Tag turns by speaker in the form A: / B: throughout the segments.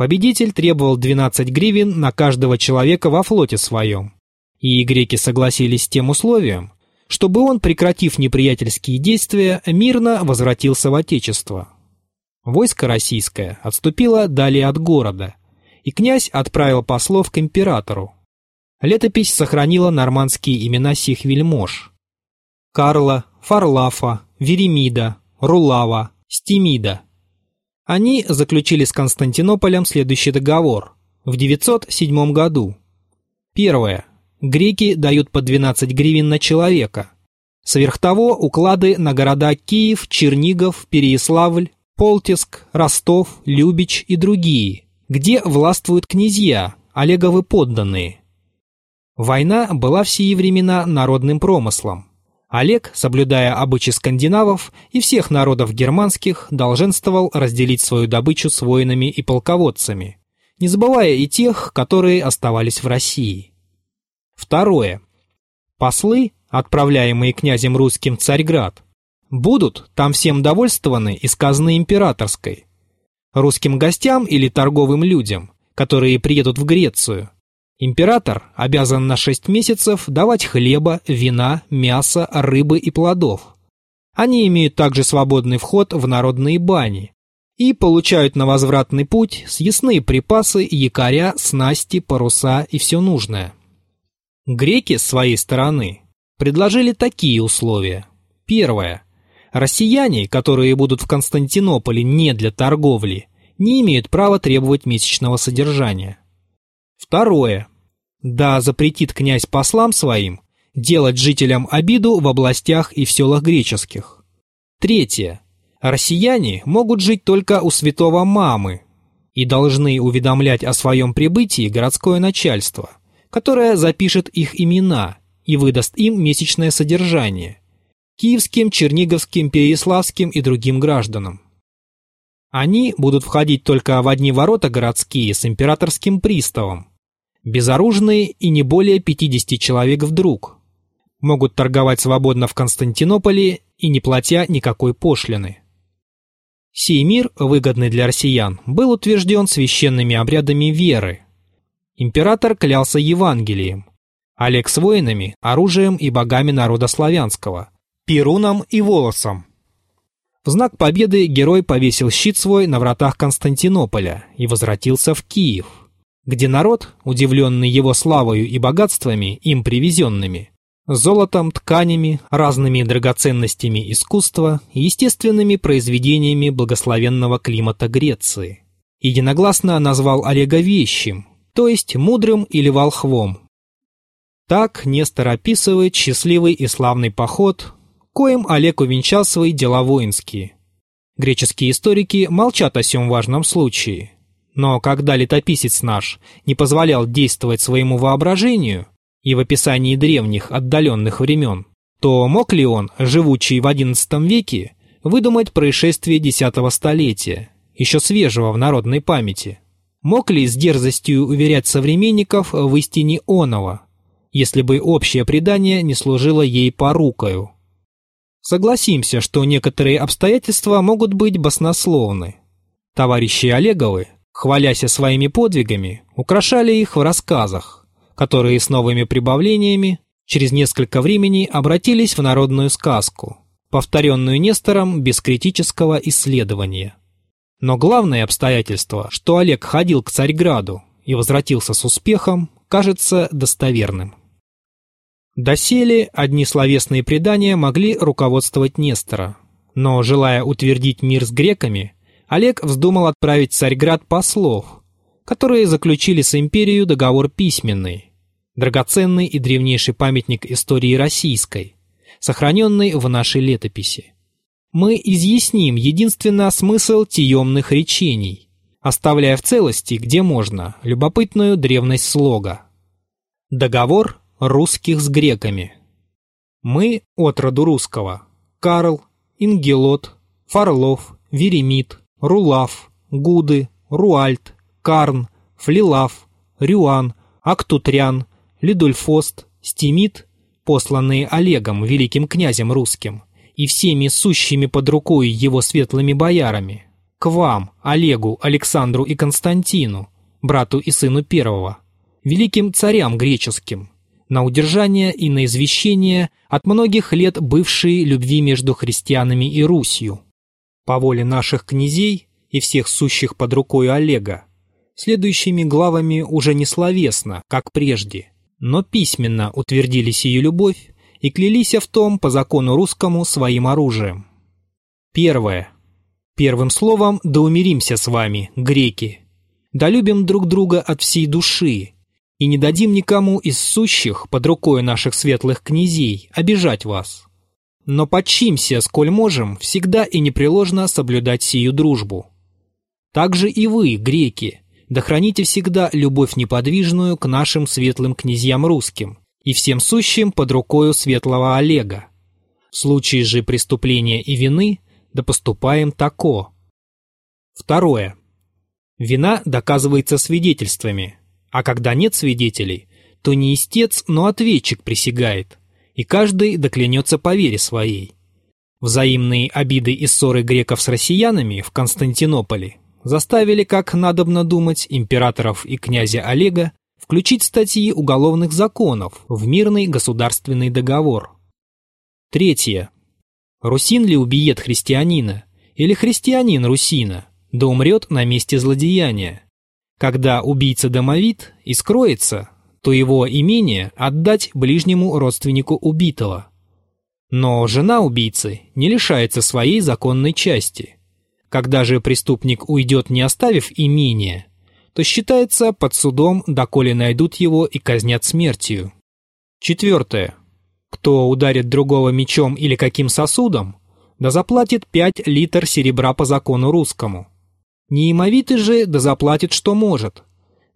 A: Победитель требовал 12 гривен на каждого человека во флоте своем. И греки согласились с тем условием, чтобы он, прекратив неприятельские действия, мирно возвратился в Отечество. Войско российское отступило далее от города, и князь отправил послов к императору. Летопись сохранила нормандские имена сих вельмож. Карла, Фарлафа, Веремида, Рулава, Стимида. Они заключили с Константинополем следующий договор в 907 году. Первое. Греки дают по 12 гривен на человека. Сверх того уклады на города Киев, Чернигов, Переяславль, Полтиск, Ростов, Любич и другие, где властвуют князья, Олеговы подданные. Война была в сии времена народным промыслом. Олег, соблюдая обычаи скандинавов и всех народов германских, долженствовал разделить свою добычу с воинами и полководцами, не забывая и тех, которые оставались в России. Второе. Послы, отправляемые князем русским в Царьград, будут там всем довольствованы из казны императорской. Русским гостям или торговым людям, которые приедут в Грецию, Император обязан на шесть месяцев давать хлеба, вина, мяса, рыбы и плодов. Они имеют также свободный вход в народные бани и получают на возвратный путь съестные припасы, якоря, снасти, паруса и все нужное. Греки, с своей стороны, предложили такие условия. Первое. Россияне, которые будут в Константинополе не для торговли, не имеют права требовать месячного содержания. Второе. Да запретит князь послам своим делать жителям обиду в областях и в селах греческих. Третье. Россияне могут жить только у святого Мамы и должны уведомлять о своем прибытии городское начальство, которое запишет их имена и выдаст им месячное содержание киевским, черниговским, переяславским и другим гражданам. Они будут входить только в одни ворота городские с императорским приставом, Безоружные и не более 50 человек вдруг. Могут торговать свободно в Константинополе и не платя никакой пошлины. Сей мир, выгодный для россиян, был утвержден священными обрядами веры. Император клялся Евангелием, Олег с воинами, оружием и богами народа славянского, Перуном и Волосом. В знак победы герой повесил щит свой на вратах Константинополя и возвратился в Киев где народ, удивленный его славою и богатствами, им привезенными, золотом, тканями, разными драгоценностями искусства и естественными произведениями благословенного климата Греции, единогласно назвал Олега вещим, то есть мудрым или волхвом. Так Нестор описывает счастливый и славный поход, коим Олег увенчал свои дела воинские. Греческие историки молчат о сем важном случае – но когда летописец наш не позволял действовать своему воображению и в описании древних отдаленных времен, то мог ли он, живучий в XI веке, выдумать происшествие десятого столетия, еще свежего в народной памяти? Мог ли с дерзостью уверять современников в истине оного, если бы общее предание не служило ей порукою? Согласимся, что некоторые обстоятельства могут быть баснословны. Товарищи Олеговы хваляся своими подвигами, украшали их в рассказах, которые с новыми прибавлениями через несколько времени обратились в народную сказку, повторенную Нестором без критического исследования. Но главное обстоятельство, что Олег ходил к Царьграду и возвратился с успехом, кажется достоверным. Доселе одни словесные предания могли руководствовать Нестора, но, желая утвердить мир с греками, Олег вздумал отправить в Царьград послов, которые заключили с империей договор письменный, драгоценный и древнейший памятник истории российской, сохраненный в нашей летописи. Мы изъясним единственно смысл тиемных речений, оставляя в целости, где можно, любопытную древность слога. Договор русских с греками. Мы от роду русского. Карл, Ингелот, Фарлов, Веремит, Рулав, Гуды, Руальт, Карн, Флилав, Рюан, Актутрян, Лидульфост, Стимит, посланные Олегом, великим князем русским, и всеми сущими под рукой его светлыми боярами, к вам, Олегу, Александру и Константину, брату и сыну первого, великим царям греческим, на удержание и на извещение от многих лет бывшей любви между христианами и Русью. По воле наших князей и всех сущих под рукой Олега, следующими главами уже не словесно, как прежде, но письменно утвердили сию любовь и клялись в том по закону русскому своим оружием. Первое. Первым словом да умиримся с вами, греки. Да любим друг друга от всей души, и не дадим никому из сущих под рукой наших светлых князей обижать вас. Но подчимся, сколь можем, всегда и непреложно соблюдать сию дружбу. Также и вы, греки, да храните всегда любовь неподвижную к нашим светлым князьям русским и всем сущим под рукою светлого Олега. В случае же преступления и вины да поступаем тако. Второе. Вина доказывается свидетельствами, а когда нет свидетелей, то не истец, но ответчик присягает, и каждый доклянется по вере своей. Взаимные обиды и ссоры греков с россиянами в Константинополе заставили, как надобно думать, императоров и князя Олега включить статьи уголовных законов в мирный государственный договор. Третье. Русин ли убьет христианина, или христианин русина, да умрет на месте злодеяния? Когда убийца домовит и скроется, то его имение отдать ближнему родственнику убитого. Но жена убийцы не лишается своей законной части. Когда же преступник уйдет, не оставив имение, то считается под судом, доколе найдут его и казнят смертью. Четвертое. Кто ударит другого мечом или каким сосудом, да заплатит 5 литр серебра по закону русскому. Неимовитый же да заплатит, что может,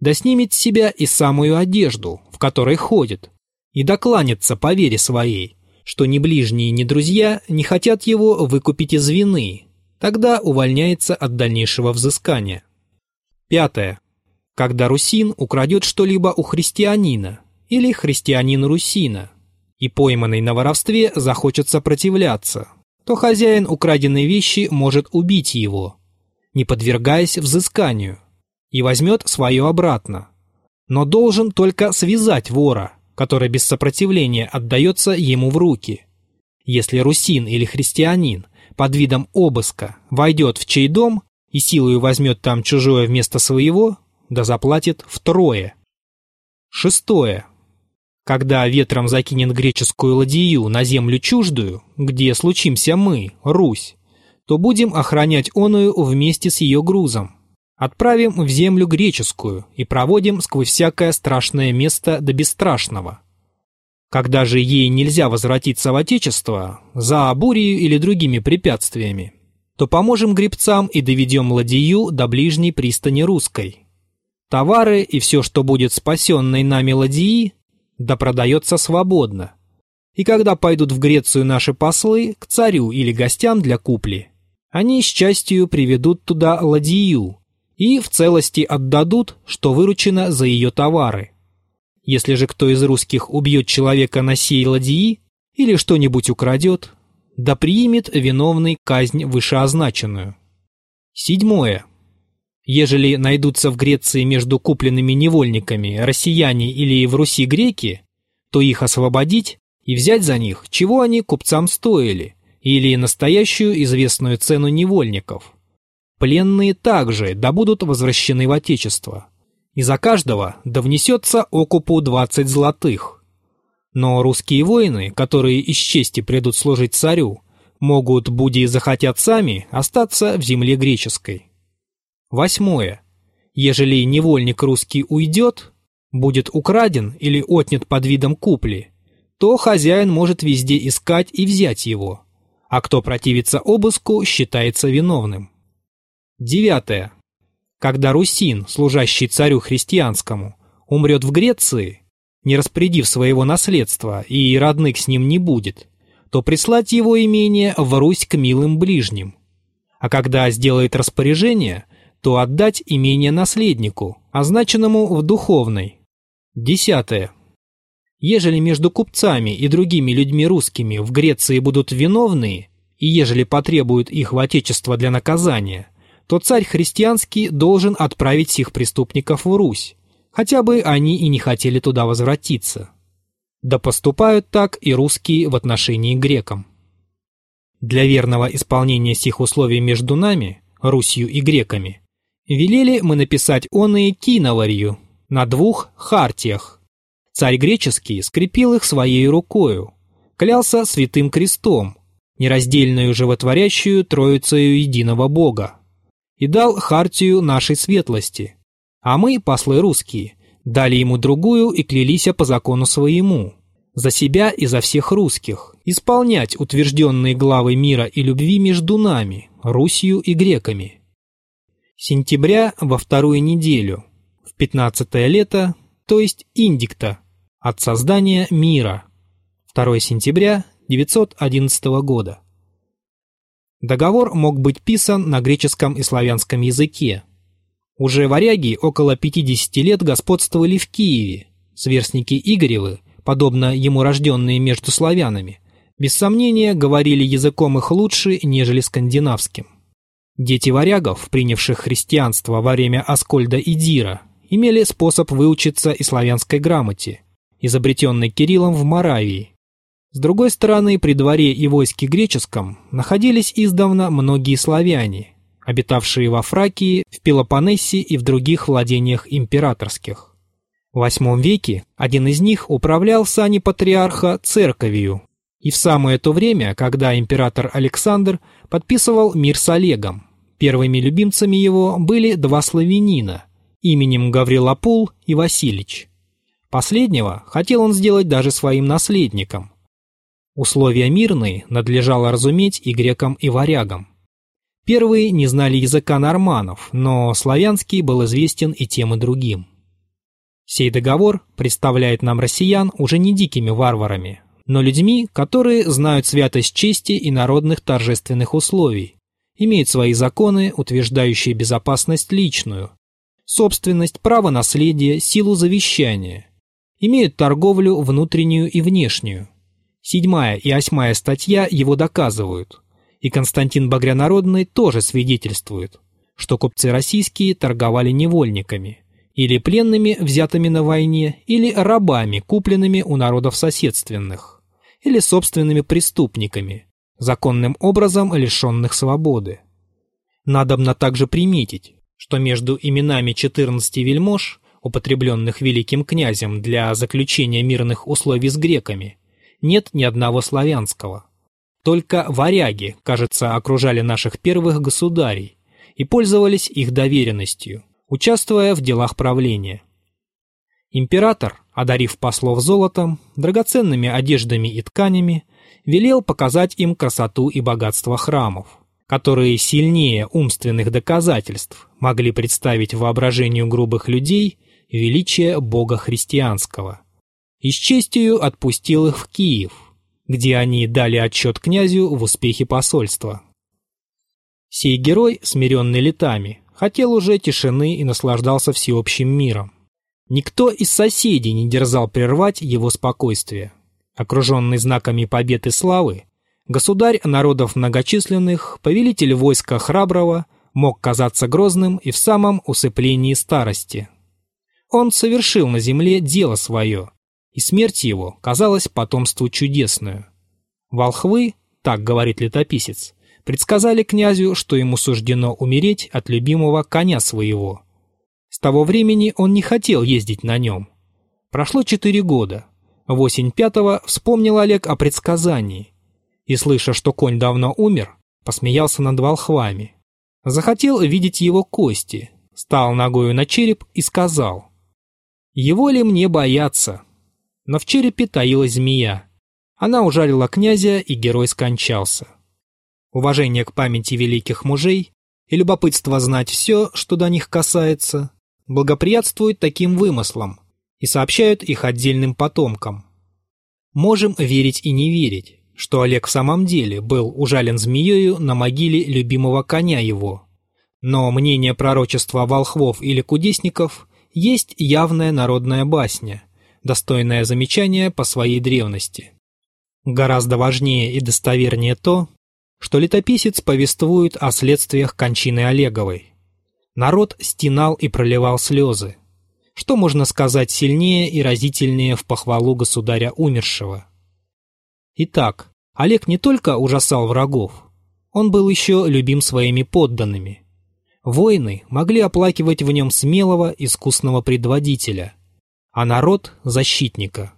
A: да снимет с себя и самую одежду, в которой ходит, и докланется по вере своей, что ни ближние, ни друзья не хотят его выкупить из вины, тогда увольняется от дальнейшего взыскания. Пятое. Когда русин украдет что-либо у христианина или христианин русина, и пойманный на воровстве захочет сопротивляться, то хозяин украденной вещи может убить его – не подвергаясь взысканию, и возьмет свое обратно. Но должен только связать вора, который без сопротивления отдается ему в руки. Если русин или христианин под видом обыска войдет в чей дом и силою возьмет там чужое вместо своего, да заплатит втрое. Шестое. Когда ветром закинет греческую ладью на землю чуждую, где случимся мы, Русь, то будем охранять оную вместе с ее грузом. Отправим в землю греческую и проводим сквозь всякое страшное место до бесстрашного. Когда же ей нельзя возвратиться в Отечество, за бурей или другими препятствиями, то поможем гребцам и доведем ладью до ближней пристани русской. Товары и все, что будет спасенной нами ладьи, да продается свободно. И когда пойдут в Грецию наши послы, к царю или гостям для купли, они с частью приведут туда ладью и в целости отдадут, что выручено за ее товары. Если же кто из русских убьет человека на сей ладьи или что-нибудь украдет, да приимет виновный казнь вышеозначенную. Седьмое. Ежели найдутся в Греции между купленными невольниками россияне или в Руси греки, то их освободить и взять за них, чего они купцам стоили, или настоящую известную цену невольников. Пленные также да будут возвращены в Отечество. И за каждого да внесется окупу 20 золотых. Но русские воины, которые из чести придут служить царю, могут, буди захотят сами, остаться в земле греческой. Восьмое. Ежели невольник русский уйдет, будет украден или отнят под видом купли, то хозяин может везде искать и взять его а кто противится обыску, считается виновным. Девятое. Когда русин, служащий царю христианскому, умрет в Греции, не распорядив своего наследства и родных с ним не будет, то прислать его имение в Русь к милым ближним. А когда сделает распоряжение, то отдать имение наследнику, означенному в духовной. Десятое. Ежели между купцами и другими людьми русскими в Греции будут виновные, и ежели потребуют их в отечество для наказания, то царь христианский должен отправить всех преступников в Русь, хотя бы они и не хотели туда возвратиться. Да поступают так и русские в отношении грекам. Для верного исполнения сих условий между нами, Русью и греками, велели мы написать оные киноварью на двух хартиях. Царь греческий скрепил их своей рукою, клялся святым крестом, нераздельную животворящую троицею единого Бога, и дал хартию нашей светлости, а мы, послы русские, дали ему другую и клялись по закону своему, за себя и за всех русских, исполнять утвержденные главы мира и любви между нами, Русью и греками. Сентября во вторую неделю, в пятнадцатое лето, то есть индикта, от создания мира, 2 сентября 911 года. Договор мог быть писан на греческом и славянском языке. Уже варяги около 50 лет господствовали в Киеве, сверстники Игоревы, подобно ему рожденные между славянами, без сомнения говорили языком их лучше, нежели скандинавским. Дети варягов, принявших христианство во время Аскольда и Дира, имели способ выучиться и славянской грамоте, изобретенной Кириллом в Моравии, с другой стороны, при дворе и войске греческом находились издавна многие славяне, обитавшие во Фракии, в Пелопоннесе и в других владениях императорских. В VIII веке один из них управлял сани патриарха церковью, и в самое то время, когда император Александр подписывал мир с Олегом, первыми любимцами его были два славянина именем Гаврилопул и Василич. Последнего хотел он сделать даже своим наследником, Условия мирные надлежало разуметь и грекам, и варягам. Первые не знали языка норманов, но славянский был известен и тем и другим. Сей договор представляет нам россиян уже не дикими варварами, но людьми, которые знают святость чести и народных торжественных условий, имеют свои законы, утверждающие безопасность личную, собственность, право наследия, силу завещания, имеют торговлю внутреннюю и внешнюю, Седьмая и восьмая статья его доказывают, и Константин Багрянародный тоже свидетельствует, что купцы российские торговали невольниками, или пленными, взятыми на войне, или рабами, купленными у народов соседственных, или собственными преступниками, законным образом лишенных свободы. Надобно также приметить, что между именами 14 вельмож, употребленных великим князем для заключения мирных условий с греками, нет ни одного славянского. Только варяги, кажется, окружали наших первых государей и пользовались их доверенностью, участвуя в делах правления. Император, одарив послов золотом, драгоценными одеждами и тканями, велел показать им красоту и богатство храмов, которые сильнее умственных доказательств могли представить воображению грубых людей величие Бога христианского и с честью отпустил их в Киев, где они дали отчет князю в успехе посольства. Сей герой, смиренный летами, хотел уже тишины и наслаждался всеобщим миром. Никто из соседей не дерзал прервать его спокойствие. Окруженный знаками побед и славы, государь народов многочисленных, повелитель войска храброго, мог казаться грозным и в самом усыплении старости. Он совершил на земле дело свое, и смерть его казалась потомству чудесную. Волхвы, так говорит летописец, предсказали князю, что ему суждено умереть от любимого коня своего. С того времени он не хотел ездить на нем. Прошло четыре года. В осень пятого вспомнил Олег о предсказании. И, слыша, что конь давно умер, посмеялся над волхвами. Захотел видеть его кости, стал ногою на череп и сказал, «Его ли мне бояться? Но в черепе таилась змея. Она ужалила князя, и герой скончался. Уважение к памяти великих мужей и любопытство знать все, что до них касается, благоприятствуют таким вымыслам и сообщают их отдельным потомкам. Можем верить и не верить, что Олег в самом деле был ужален змеёю на могиле любимого коня его. Но мнение пророчества волхвов или кудесников есть явная народная басня – достойное замечание по своей древности. Гораздо важнее и достовернее то, что летописец повествует о следствиях кончины Олеговой. Народ стенал и проливал слезы. Что можно сказать сильнее и разительнее в похвалу государя умершего? Итак, Олег не только ужасал врагов, он был еще любим своими подданными. Воины могли оплакивать в нем смелого, искусного предводителя, а народ – защитника.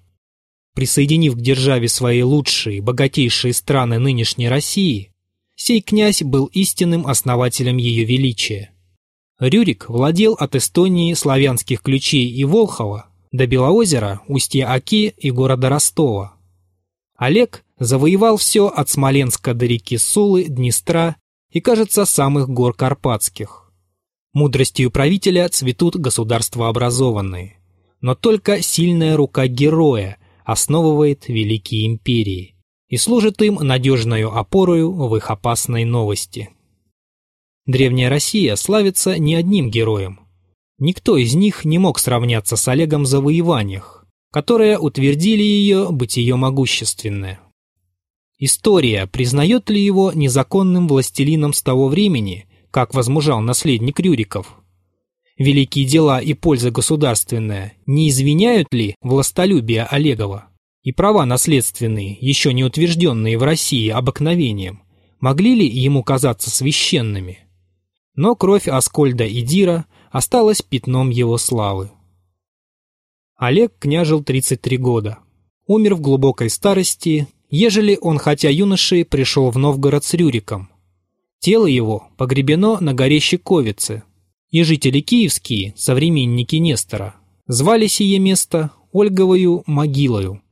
A: Присоединив к державе свои лучшие, богатейшие страны нынешней России, сей князь был истинным основателем ее величия. Рюрик владел от Эстонии славянских ключей и Волхова до Белоозера, устья Оки и города Ростова. Олег завоевал все от Смоленска до реки Сулы, Днестра и, кажется, самых гор Карпатских. Мудростью правителя цветут государства образованные. Но только сильная рука героя основывает великие империи и служит им надежною опорою в их опасной новости. Древняя Россия славится не одним героем. Никто из них не мог сравняться с Олегом в завоеваниях, которые утвердили ее бытие могущественное. История признает ли его незаконным властелином с того времени, как возмужал наследник Рюриков? Великие дела и польза государственная не извиняют ли властолюбие Олегова? И права наследственные, еще не утвержденные в России обыкновением, могли ли ему казаться священными? Но кровь Аскольда и Дира осталась пятном его славы. Олег княжил 33 года. Умер в глубокой старости ежели он, хотя юношей, пришел в Новгород с Рюриком. Тело его погребено на горе Щековице, и жители киевские, современники Нестора, звали сие место Ольговою могилою.